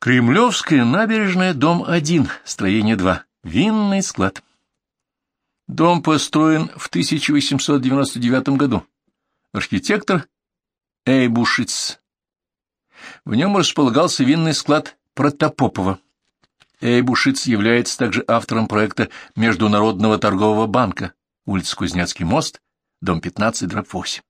Кремлевская набережная, дом 1, строение 2, винный склад. Дом построен в 1899 году. Архитектор Эйбушиц. В нем располагался винный склад Протопопова. Эйбушиц является также автором проекта Международного торгового банка, улица Кузнецкий мост, дом 15, дробь 8.